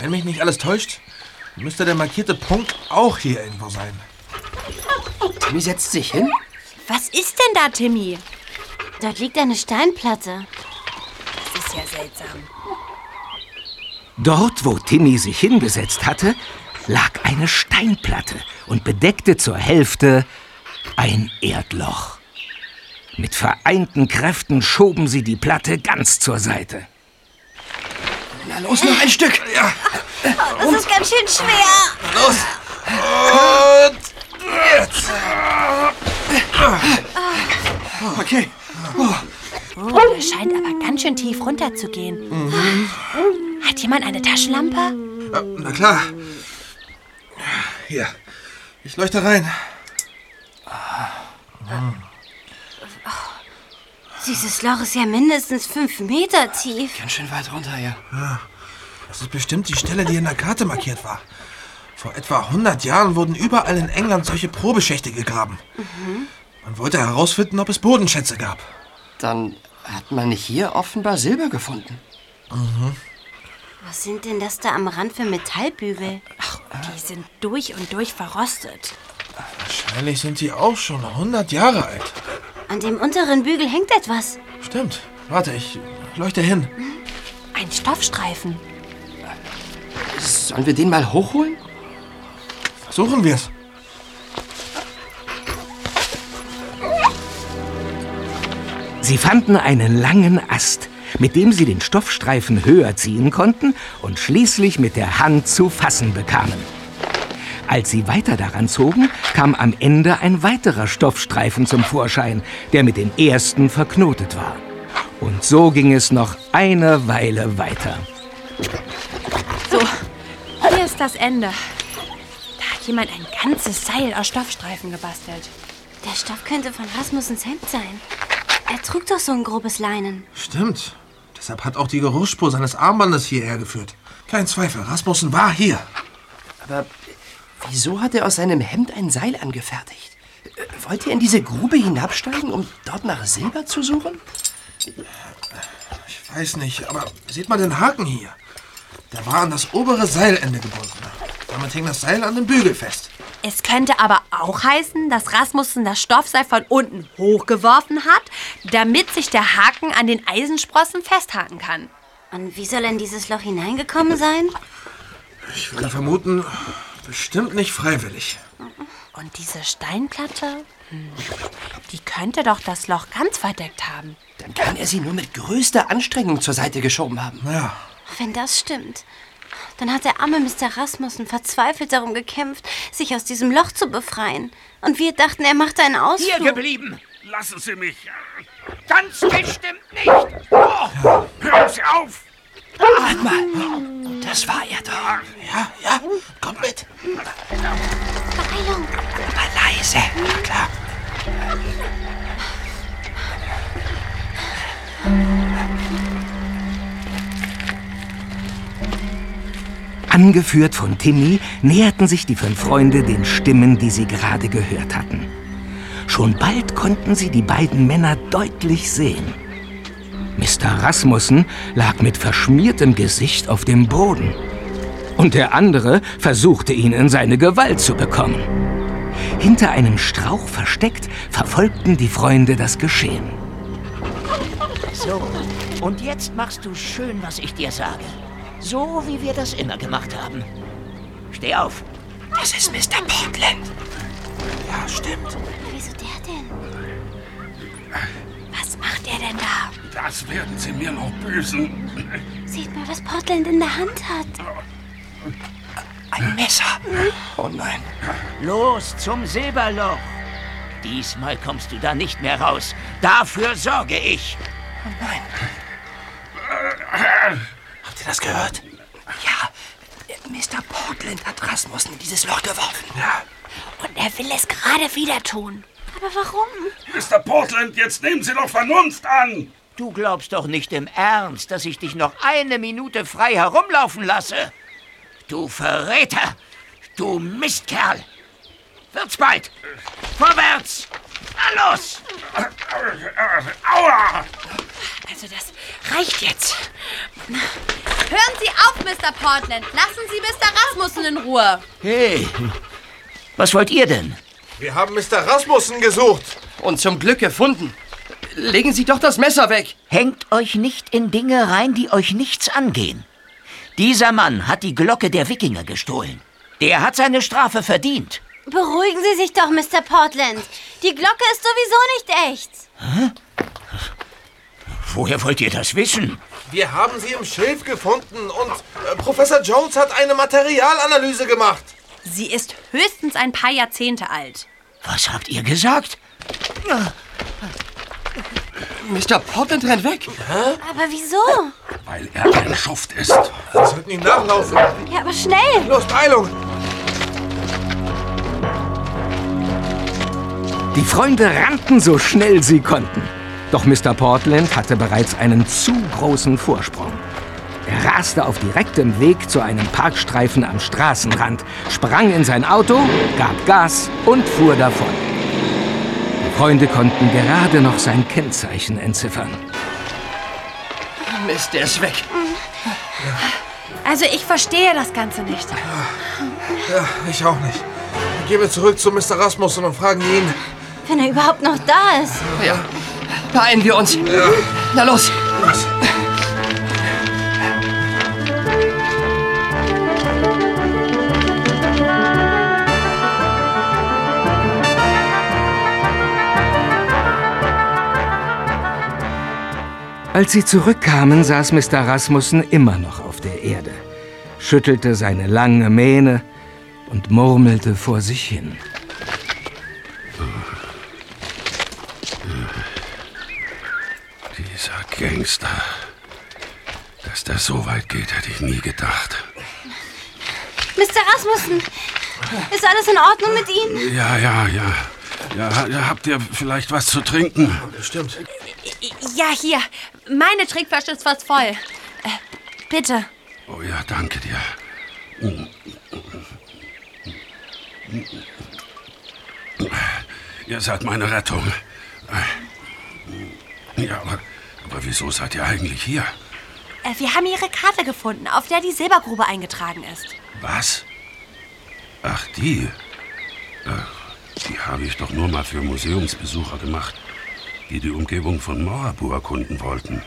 wenn mich nicht alles täuscht, müsste der markierte Punkt auch hier irgendwo sein. Timmy setzt sich hin. Was ist denn da, Timmy? Dort liegt eine Steinplatte. Seltsam. Dort, wo Timmy sich hingesetzt hatte, lag eine Steinplatte und bedeckte zur Hälfte ein Erdloch. Mit vereinten Kräften schoben sie die Platte ganz zur Seite. Na los, noch ein Stück. Ja. Oh, das ist ganz schön schwer. Los. Und jetzt. Okay. Oh, das scheint aber ganz schön tief runter zu gehen. Mhm. Hat jemand eine Taschenlampe? Ja, na klar. Hier. Ich leuchte rein. Dieses Loch ist ja mindestens fünf Meter tief. Ganz schön weit runter, ja. Ja, das ist bestimmt die Stelle, die in der Karte markiert war. Vor etwa 100 Jahren wurden überall in England solche Probeschächte gegraben. Mhm. Man wollte herausfinden, ob es Bodenschätze gab. Dann hat man hier offenbar Silber gefunden. Mhm. Was sind denn das da am Rand für Metallbügel? Ach, die sind durch und durch verrostet. Wahrscheinlich sind die auch schon 100 Jahre alt. An dem unteren Bügel hängt etwas. Stimmt. Warte, ich leuchte hin. Ein Stoffstreifen. Sollen wir den mal hochholen? Versuchen wir's. Sie fanden einen langen Ast, mit dem sie den Stoffstreifen höher ziehen konnten und schließlich mit der Hand zu fassen bekamen. Als sie weiter daran zogen, kam am Ende ein weiterer Stoffstreifen zum Vorschein, der mit dem ersten verknotet war. Und so ging es noch eine Weile weiter. So, hier ist das Ende. Da hat jemand ein ganzes Seil aus Stoffstreifen gebastelt. Der Stoff könnte von Rasmussens Hemd sein. Er trug doch so ein grobes Leinen. Stimmt. Deshalb hat auch die Geruchsspur seines Armbandes hierher geführt. Kein Zweifel, Rasmussen war hier. Aber wieso hat er aus seinem Hemd ein Seil angefertigt? Wollte er in diese Grube hinabsteigen, um dort nach Silber zu suchen? Ich weiß nicht, aber seht mal den Haken hier. Der war an das obere Seilende gebunden. Damit hing das Seil an dem Bügel fest. Es könnte aber auch heißen, dass Rasmussen das Stoffseil von unten hochgeworfen hat, damit sich der Haken an den Eisensprossen festhaken kann. Und wie soll er in dieses Loch hineingekommen sein? Ich würde vermuten, bestimmt nicht freiwillig. Und diese Steinplatte? Hm, die könnte doch das Loch ganz verdeckt haben. Dann kann er sie nur mit größter Anstrengung zur Seite geschoben haben. Ja. Wenn das stimmt, dann hat der arme Mr. Rasmussen verzweifelt darum gekämpft, sich aus diesem Loch zu befreien. Und wir dachten, er machte einen Ausflug. Hier geblieben! Lassen Sie mich. Ganz bestimmt nicht. Oh. Hören Sie auf! Warte mal. Das war er doch. Ja, ja. Kommt mit. Beeilung. Aber leise. Na klar. Angeführt von Timmy näherten sich die fünf Freunde den Stimmen, die sie gerade gehört hatten. Schon bald konnten sie die beiden Männer deutlich sehen. Mr. Rasmussen lag mit verschmiertem Gesicht auf dem Boden. Und der andere versuchte ihn in seine Gewalt zu bekommen. Hinter einem Strauch versteckt verfolgten die Freunde das Geschehen. So, und jetzt machst du schön, was ich dir sage. So, wie wir das immer gemacht haben. Steh auf. Das ist Mr. Portland. Ja, stimmt. Wieso der denn? Was macht er denn da? Das werden Sie mir noch büßen. Sieht mal, was Portland in der Hand hat. Ein Messer. Oh nein. Los zum Silberloch. Diesmal kommst du da nicht mehr raus. Dafür sorge ich. Oh nein. Ihr das gehört? Ja, Mr. Portland hat Rasmussen in dieses Loch geworfen. Ja. Und er will es gerade wieder tun. Aber warum? Mr. Portland, jetzt nehmen Sie doch Vernunft an! Du glaubst doch nicht im Ernst, dass ich dich noch eine Minute frei herumlaufen lasse. Du Verräter! Du Mistkerl! Wird's bald! Vorwärts! Na los! Aua! Also das reicht jetzt. Hören Sie auf, Mr. Portland. Lassen Sie Mr. Rasmussen in Ruhe. Hey, was wollt ihr denn? Wir haben Mr. Rasmussen gesucht. Und zum Glück gefunden. Legen Sie doch das Messer weg. Hängt euch nicht in Dinge rein, die euch nichts angehen. Dieser Mann hat die Glocke der Wikinger gestohlen. Der hat seine Strafe verdient. Beruhigen Sie sich doch, Mr. Portland. Die Glocke ist sowieso nicht echt. Hä? Woher wollt ihr das wissen? Wir haben sie im Schilf gefunden und äh, Professor Jones hat eine Materialanalyse gemacht. Sie ist höchstens ein paar Jahrzehnte alt. Was habt ihr gesagt? Mr. Portland rennt weg. Aber wieso? Weil er ein Schuft ist. Wir sollten ihm nachlaufen. Ja, aber schnell. Los, Beeilung. Die Freunde rannten so schnell sie konnten. Doch Mr. Portland hatte bereits einen zu großen Vorsprung. Er raste auf direktem Weg zu einem Parkstreifen am Straßenrand, sprang in sein Auto, gab Gas und fuhr davon. Die Freunde konnten gerade noch sein Kennzeichen entziffern. Mist, der ist weg. Also ich verstehe das Ganze nicht. Ja, ich auch nicht. Gehen wir zurück zu Mr. Rasmussen und fragen ihn. Wenn er überhaupt noch da ist. Ja, beeilen wir uns. Na los. Als sie zurückkamen, saß Mr. Rasmussen immer noch auf der Erde, schüttelte seine lange Mähne und murmelte vor sich hin. Gangster. Dass das so weit geht, hätte ich nie gedacht. Mr. Rasmussen, ist alles in Ordnung mit Ihnen? Ja, ja, ja. Ja, habt ihr vielleicht was zu trinken? Bestimmt. Ja, hier. Meine Trinkflasche ist fast voll. Äh, bitte. Oh ja, danke dir. Ihr seid meine Rettung. Ja, aber, aber wieso seid ihr eigentlich hier? Äh, wir haben Ihre Karte gefunden, auf der die Silbergrube eingetragen ist. Was? Ach, die. Ach, die habe ich doch nur mal für Museumsbesucher gemacht, die die Umgebung von Morabu erkunden wollten.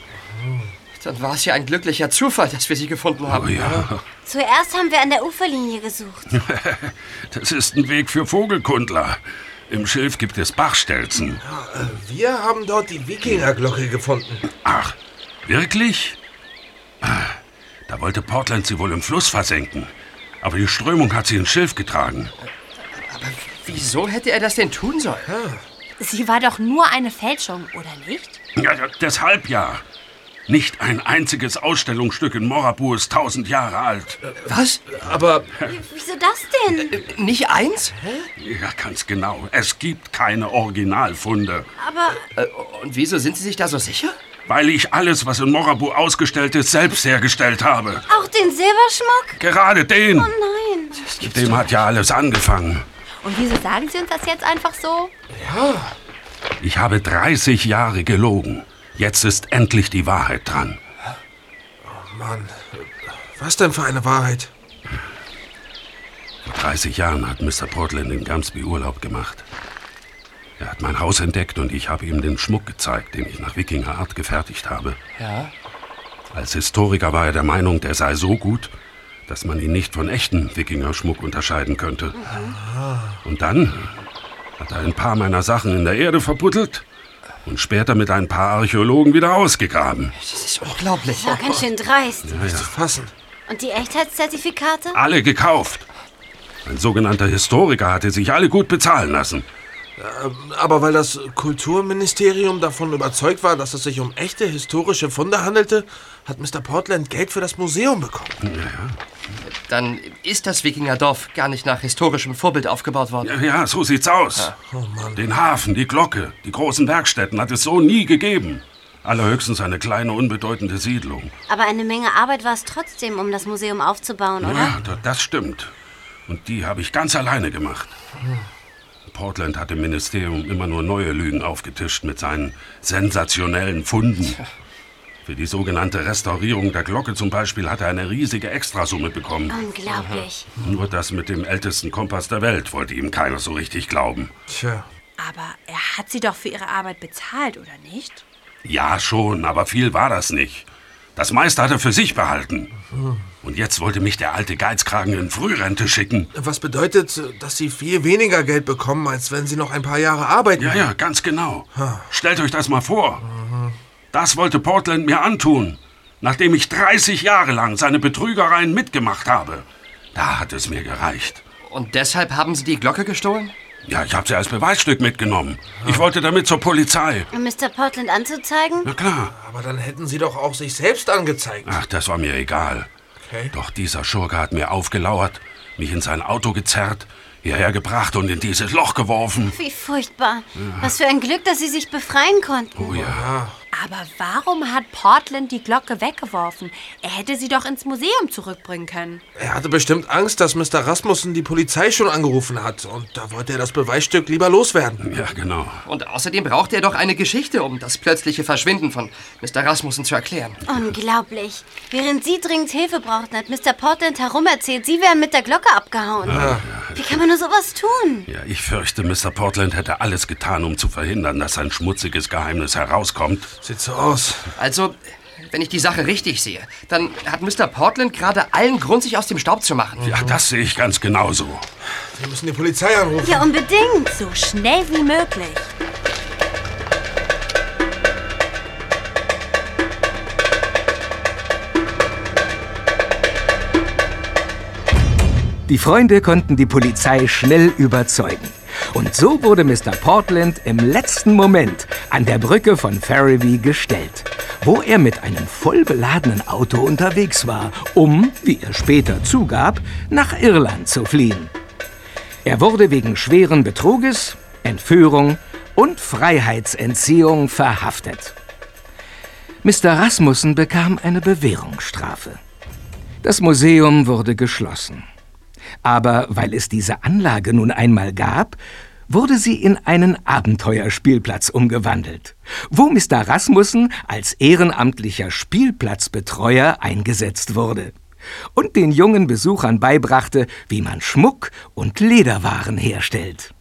Dann war es ja ein glücklicher Zufall, dass wir sie gefunden haben. Oh ja. Zuerst haben wir an der Uferlinie gesucht. Das ist ein Weg für Vogelkundler. Im Schilf gibt es Bachstelzen. Äh, Wir haben dort die Wikingerglocke gefunden. Ach, wirklich? Ah, Da wollte Portland sie wohl im Fluss versenken. Aber die Strömung hat sie ins Schilf getragen. Wieso hätte er das denn tun sollen? sie war doch nur eine Fälschung, oder nicht? Ja, ja, deshalb ja. Nicht ein einziges Ausstellungsstück in Morabu ist tausend Jahre alt. Was? Aber Wieso das denn? nicht eins? Ja, ganz genau. Es gibt keine Originalfunde. Aber Äh, und wieso sind Sie sich da so sicher? Weil ich alles, was in Morabu ausgestellt ist, selbst hergestellt habe. auch den Silberschmuck? Gerade den. Oh nein. Mit dem hat ja alles angefangen. Und wieso sagen Sie uns das jetzt einfach so? Ich habe 30 Jahre gelogen. Jetzt ist endlich die Wahrheit dran. Mann, was denn für eine Wahrheit? Vor 30 Jahren hat Mr. Portland in Gamsby Urlaub gemacht. Er hat mein Haus entdeckt und ich habe ihm den Schmuck gezeigt, den ich nach Wikingerart gefertigt habe. Ja. Als Historiker war er der Meinung, der sei so gut, dass man ihn nicht von echten Wikingerschmuck unterscheiden könnte. Und dann hat er ein paar meiner Sachen in der Erde verbuddelt und später mit ein paar Archäologen wieder ausgegraben. Das ist unglaublich. Ja, ganz schön dreist. Ja, ja. Fassen. Und die Echtheitszertifikate? Alle gekauft. Ein sogenannter Historiker hatte sich alle gut bezahlen lassen. Aber weil das Kulturministerium davon überzeugt war, dass es sich um echte historische Funde handelte, hat Mr. Portland Geld für das Museum bekommen. Dann ist das Wikingerdorf gar nicht nach historischem Vorbild aufgebaut worden. Ja, ja, so sieht's aus. Oh Mann. Den Hafen, die Glocke, die großen Werkstätten hat es so nie gegeben. Allerhöchstens eine kleine, unbedeutende Siedlung. Aber eine Menge Arbeit war es trotzdem, um das Museum aufzubauen, oder? Ja, da- das stimmt. Und die habe ich ganz alleine gemacht. Portland hat im Ministerium immer nur neue Lügen aufgetischt mit seinen sensationellen Funden. Für die sogenannte Restaurierung der Glocke zum Beispiel hat er eine riesige Extrasumme bekommen. Unglaublich. Nur das mit dem ältesten Kompass der Welt wollte ihm keiner so richtig glauben. Tja. Aber er hat sie doch für ihre Arbeit bezahlt, oder nicht? Ja, schon, aber viel war das nicht. Das meiste hat er für sich behalten. Und jetzt wollte mich der alte Geizkragen in Frührente schicken. Was bedeutet, dass Sie viel weniger Geld bekommen, als wenn Sie noch ein paar Jahre arbeiten? Ja, ja, ganz genau. Stellt euch das mal vor. Das wollte Portland mir antun, nachdem ich 30 Jahre lang seine Betrügereien mitgemacht habe. Da hat es mir gereicht. Und deshalb haben Sie die Glocke gestohlen? Ja, ich habe sie als Beweisstück mitgenommen. Ich wollte damit zur Polizei. Um Mr. Portland anzuzeigen? Na klar. Aber dann hätten Sie doch auch sich selbst angezeigt. Ach, das war mir egal. Okay. Doch dieser Schurke hat mir aufgelauert, mich in sein Auto gezerrt, hierher gebracht und in dieses Loch geworfen. Wie furchtbar. Was für ein Glück, dass Sie sich befreien konnten. Oh ja. Aber warum hat Portland die Glocke weggeworfen? Er hätte sie doch ins Museum zurückbringen können. Er hatte bestimmt Angst, dass Mr. Rasmussen die Polizei schon angerufen hat. Und da wollte er das Beweisstück lieber loswerden. Ja, genau. Und außerdem braucht er doch eine Geschichte, um das plötzliche Verschwinden von Mr. Rasmussen zu erklären. Unglaublich. Während Sie dringend Hilfe brauchten, hat Mr. Portland herumerzählt, Sie wären mit der Glocke abgehauen. Ja. Wie kann man nur sowas tun? Ja, ich fürchte, Mr. Portland hätte alles getan, um zu verhindern, dass sein schmutziges Geheimnis herauskommt. Sieht so aus. Also, wenn ich die Sache richtig sehe, dann hat Mr. Portland gerade allen Grund, sich aus dem Staub zu machen. Ja, das sehe ich ganz genauso. Sie müssen die Polizei anrufen. Ja, unbedingt. So schnell wie möglich. Die Freunde konnten die Polizei schnell überzeugen. Und so wurde Mr. Portland im letzten Moment an der Brücke von Ferriby gestellt, wo er mit einem vollbeladenen Auto unterwegs war, um, wie er später zugab, nach Irland zu fliehen. Er wurde wegen schweren Betruges, Entführung und Freiheitsentziehung verhaftet. Mr. Rasmussen bekam eine Bewährungsstrafe. Das Museum wurde geschlossen. Aber weil es diese Anlage nun einmal gab, wurde sie in einen Abenteuerspielplatz umgewandelt, wo Mr. Rasmussen als ehrenamtlicher Spielplatzbetreuer eingesetzt wurde und den jungen Besuchern beibrachte, wie man Schmuck und Lederwaren herstellt.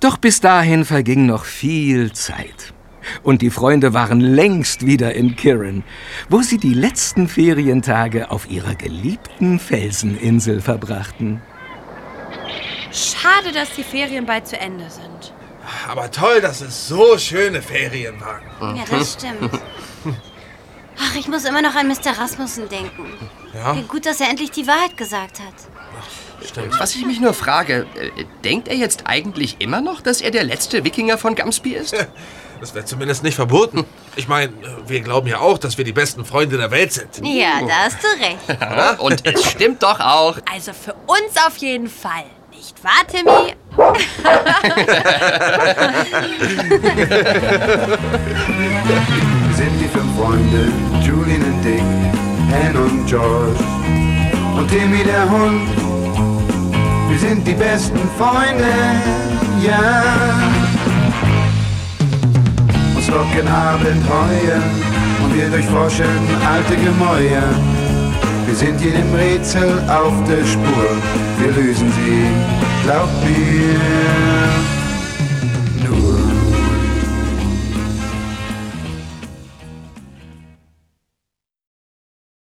Doch bis dahin verging noch viel Zeit. Und die Freunde waren längst wieder in Kirin, wo sie die letzten Ferientage auf ihrer geliebten Felseninsel verbrachten. Schade, dass die Ferien bald zu Ende sind. Aber toll, dass es so schöne Ferien waren. Ja, das stimmt. Ach, ich muss immer noch an Mr. Rasmussen denken. Ja? Wie gut, dass er endlich die Wahrheit gesagt hat. Was ich mich nur frage, äh, denkt er jetzt eigentlich immer noch, dass er der letzte Wikinger von Gamsby ist? Das wäre zumindest nicht verboten. Ich meine, wir glauben ja auch, dass wir die besten Freunde der Welt sind. Ja, da hast du recht. Ja, und es stimmt doch auch. Also für uns auf jeden Fall. Nicht wahr, Timmy? Wir sind die fünf Freunde, Julian und Dick, Anne und George und Timmy der Hund. Wir sind die besten Freunde, ja. Uns locken Abenteuer und wir durchforschen alte Gemäuer. Wir sind jedem Rätsel auf der Spur, wir lösen sie, glaubt mir.